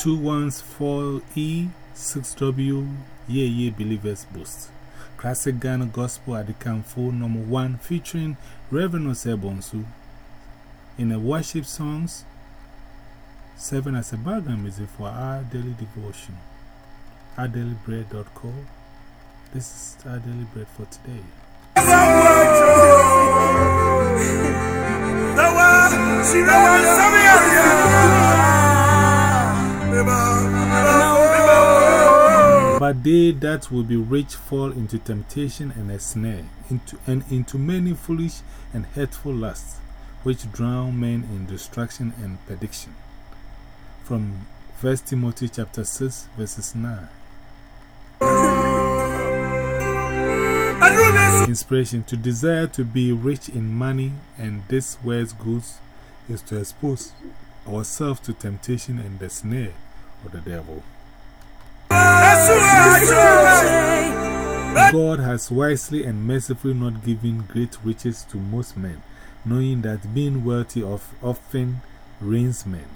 Two ones, four E, six W, Ye Ye Believers Boost. Classic Ghana Gospel at the Camfo number one featuring Reverend Osebonsu. In the worship songs, seven as a background music for our daily devotion. OurDailyBread.co. This is our daily bread for today. But they that will be rich fall into temptation and a snare, into, and into many foolish and hurtful lusts, which drown men in destruction and perdition. From 1 Timothy chapter 6, verses 9. Inspiration to desire to be rich in money and this world's goods is to expose ourselves to temptation and the snare of the devil. God has wisely and mercifully not given great riches to most men, knowing that being wealthy of often ruins men.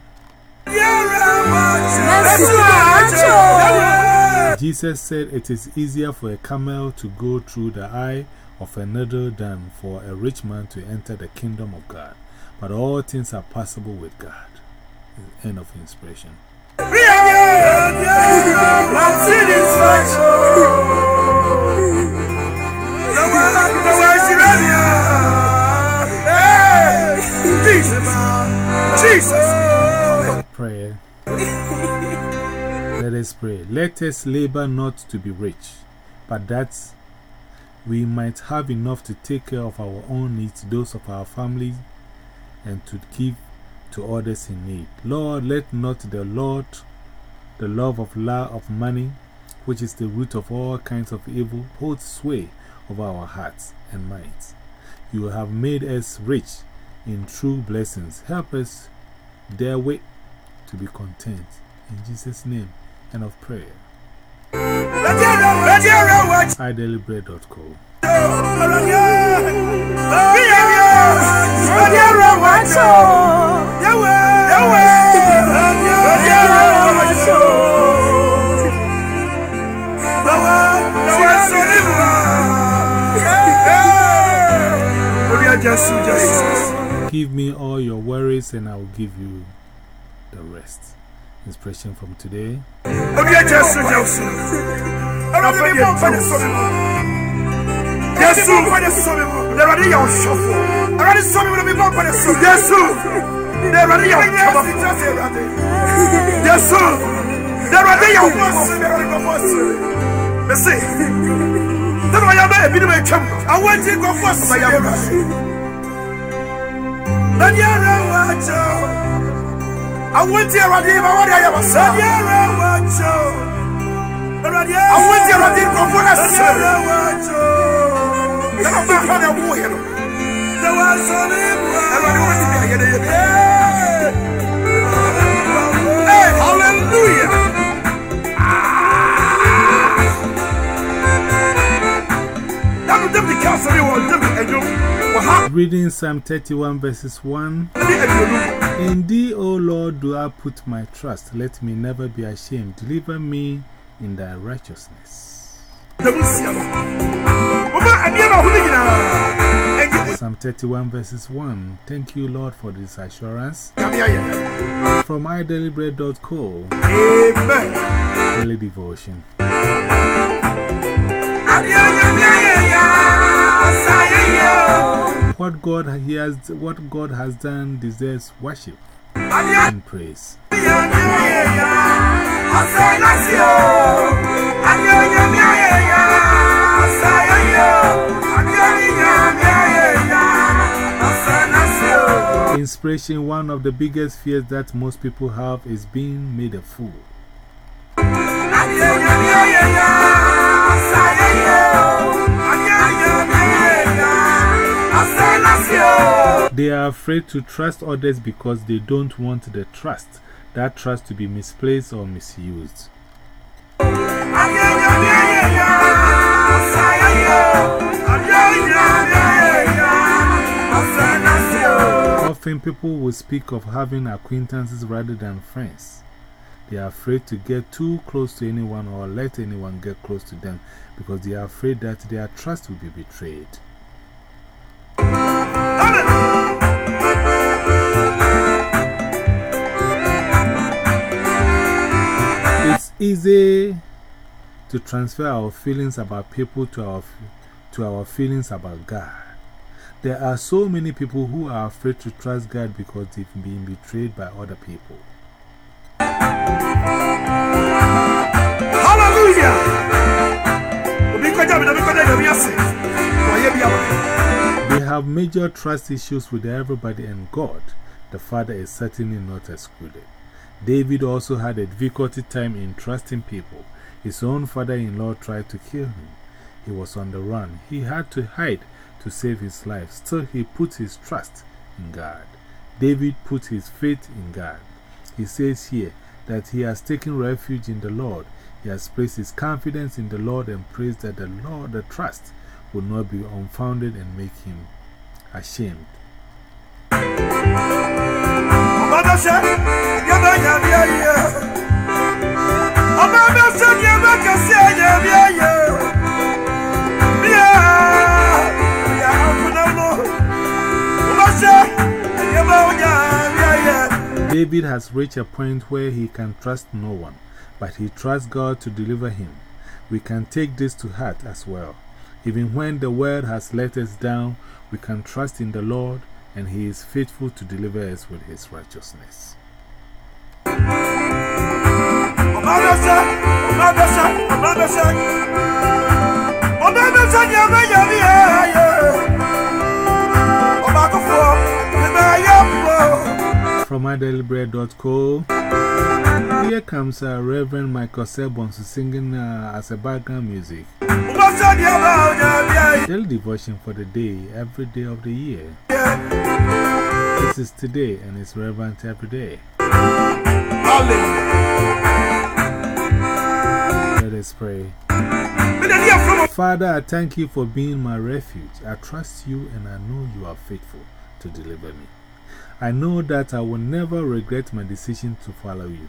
Jesus said it is easier for a camel to go through the eye of a needle than for a rich man to enter the kingdom of God. But all things are possible with God. End of inspiration. Prayer. Let us pray. Let us labor not to be rich, but that we might have enough to take care of our own needs, those of our family, and to give to others in need. Lord, let not the Lord, the love of love of money, which is the root of all kinds of evil, holds sway over our hearts and minds. You have made us rich in true blessings. Help us therewith to be content. In Jesus' name, end of prayer. iDailyBread.co Give your and I will give you the rest. Inspiration from today. Yesu, Neradi yà ọ̀ṣọ́fọ̀. Ẹ̀rọ̀dì sọ́mi wọ́n mi bọ́ pẹ̀lú sọ́mi. Yesu, Neradi yà ọ̀ṣọ́fọ̀. Nani ara wacho. Awunti awadi ma wadi ayaba sa. Nani ara wacho. Awunti awadi kofuna sisi. Nani ara wacho. Nana ma kana mu yelo. Dawa sani mu. Nana ni wadi bi ayede yede. Hey, hallelujah. Ah. Nana dem di kasa ni wa dem di enyo. Reading Psalm 31 verses 1 In thee, O Lord, do I put my trust. Let me never be ashamed. Deliver me in thy righteousness. Psalm 31 verses 1 Thank you, Lord, for this assurance. From iDailyBread.co Amen. Daily Devotion. What God, he has, what God has done deserves worship and praise. Inspiration One of the biggest fears that most people have is being made a fool. They are afraid to trust others because they don't want the trust, that trust to be misplaced or misused. Often people will speak of having acquaintances rather than friends. They are afraid to get too close to anyone or let anyone get close to them because they are afraid that their trust will be betrayed. Easy to transfer our feelings about people to our, to our feelings about God. There are so many people who are afraid to trust God because they've been betrayed by other people. Hallelujah! They have major trust issues with everybody, and God, the Father, is certainly not excluded. David also had a difficulty time in trusting people. His own father in law tried to kill him. He was on the run. He had to hide to save his life. Still, he put his trust in God. David put his faith in God. He says here that he has taken refuge in the Lord. He has placed his confidence in the Lord and prays that the Lord, the trust, will not be unfounded and make him ashamed. David has reached a point where he can trust no one, but he trusts God to deliver him. We can take this to heart as well. Even when the world has let us down, we can trust in the Lord, and He is faithful to deliver us with His righteousness. From idailybread.co, here comes uh, Reverend Michael Sebons singing uh, as a background music. Daily devotion for the day, every day of the year. This is today and it's relevant every day. Let us pray. Father, I thank you for being my refuge. I trust you and I know you are faithful to deliver me. I know that I will never regret my decision to follow you.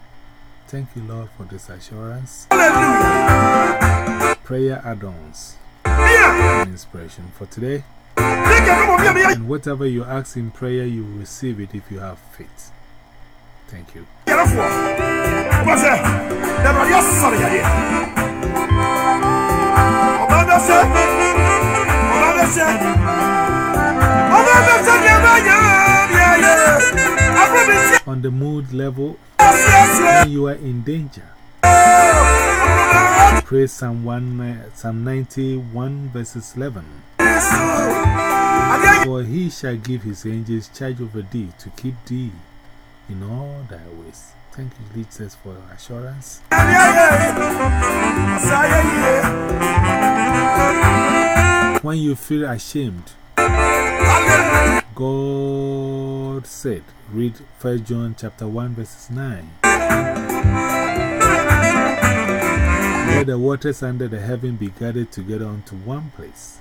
Thank you, Lord, for this assurance. Prayer add ons inspiration for today. And whatever you ask in prayer, you will receive it if you have faith. Thank you. On the mood level, when you are in danger, pray Psalm, one, Psalm 91 verses 11. For he shall give his angels charge over thee to keep thee in all thy ways. Thank you, Jesus, for your assurance. When you feel ashamed, God said, read 1 John chapter 1 verses 9. Let the waters under the heaven be gathered together unto one place,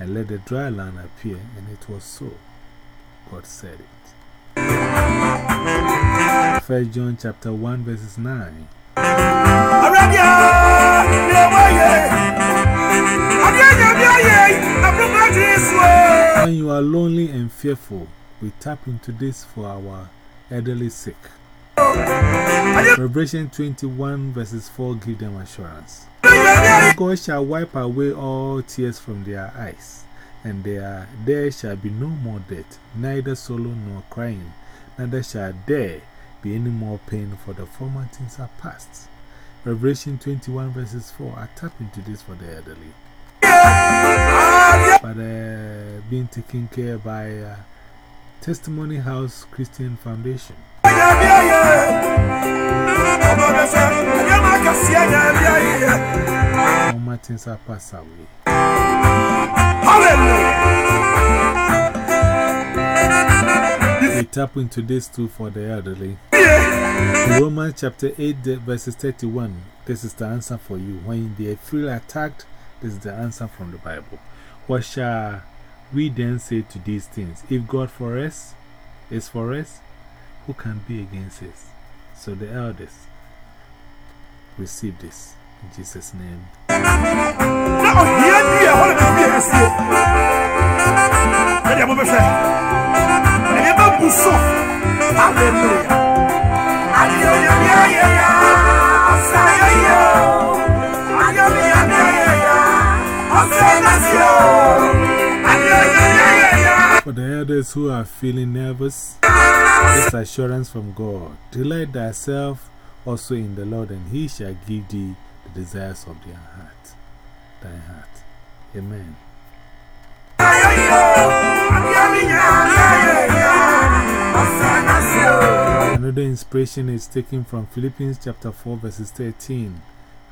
and let the dry land appear. And it was so. God said it. 1 John chapter 1 verses 9. When you are lonely and fearful, we tap into this for our elderly sick. Revelation 21 verses 4 give them assurance. God shall wipe away all tears from their eyes, and there, there shall be no more death, neither sorrow nor crying, neither shall there be any more pain, for the former things are past. Revelation 21 verses 4. I tap into this for the elderly. But being taken care by uh, Testimony House Christian Foundation. All my things are passed away. We tap into this too for the elderly. Romans chapter 8, verses 31. This is the answer for you. When they feel attacked, this is the answer from the Bible. What shall we then say to these things? If God for us is for us, who can be against us? So the elders receive this in Jesus' name. Elders who are feeling nervous, this assurance from God. Delight thyself also in the Lord, and he shall give thee the desires of thy heart. Thy heart. Amen. Another inspiration is taken from Philippians chapter 4, verses 13.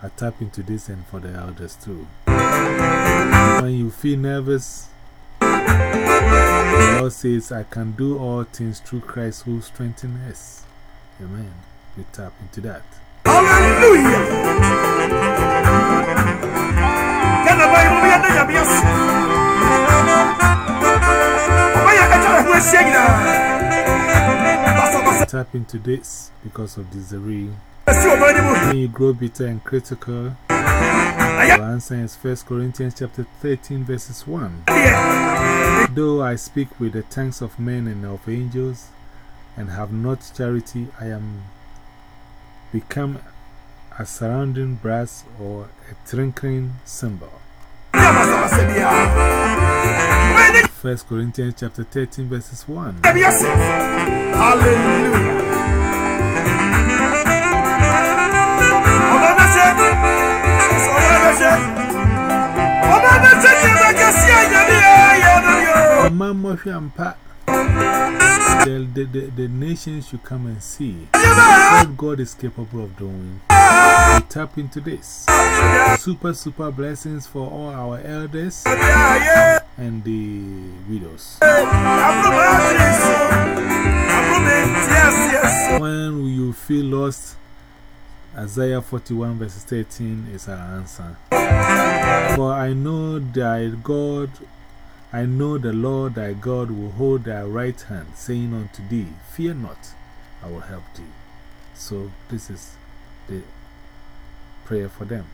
I tap into this and for the elders too. When you feel nervous, the Lord says, I can do all things through Christ who strengthens us. Amen. We tap into that. Tap into this because of Desiree. When you grow bitter and critical, answer is 1 Corinthians chapter 13, verses 1. Though I speak with the tongues of men and of angels and have not charity, I am become a surrounding brass or a tinkling cymbal. 1 Corinthians chapter 13, verses 1. Hallelujah. Mama Shampa. The, the, the, the nations should come and see what God is capable of doing. We tap into this. Super, super blessings for all our elders and the widows. When you feel lost, Isaiah 41 verse 13 is our answer. For I know thy God, I know the Lord thy God will hold thy right hand, saying unto thee, Fear not, I will help thee. So, this is the prayer for them.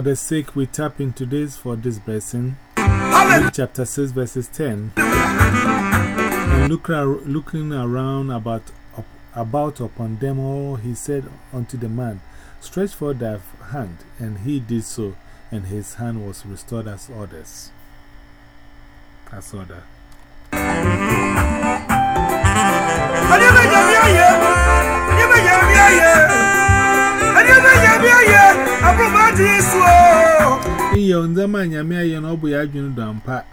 For the sake we tap into this for this blessing. Luke chapter 6, verses 10. And look, looking around about, about upon them all, he said unto the man, Stretch forth thy hand. And he did so, and his hand was restored as others. As order. Iye onzama nyame aye na obu ya adwunu dampa.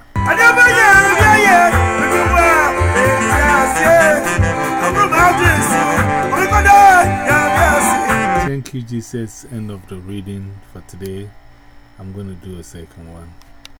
Thank you, Jesus. End of the reading for today. I'm going to do a second one.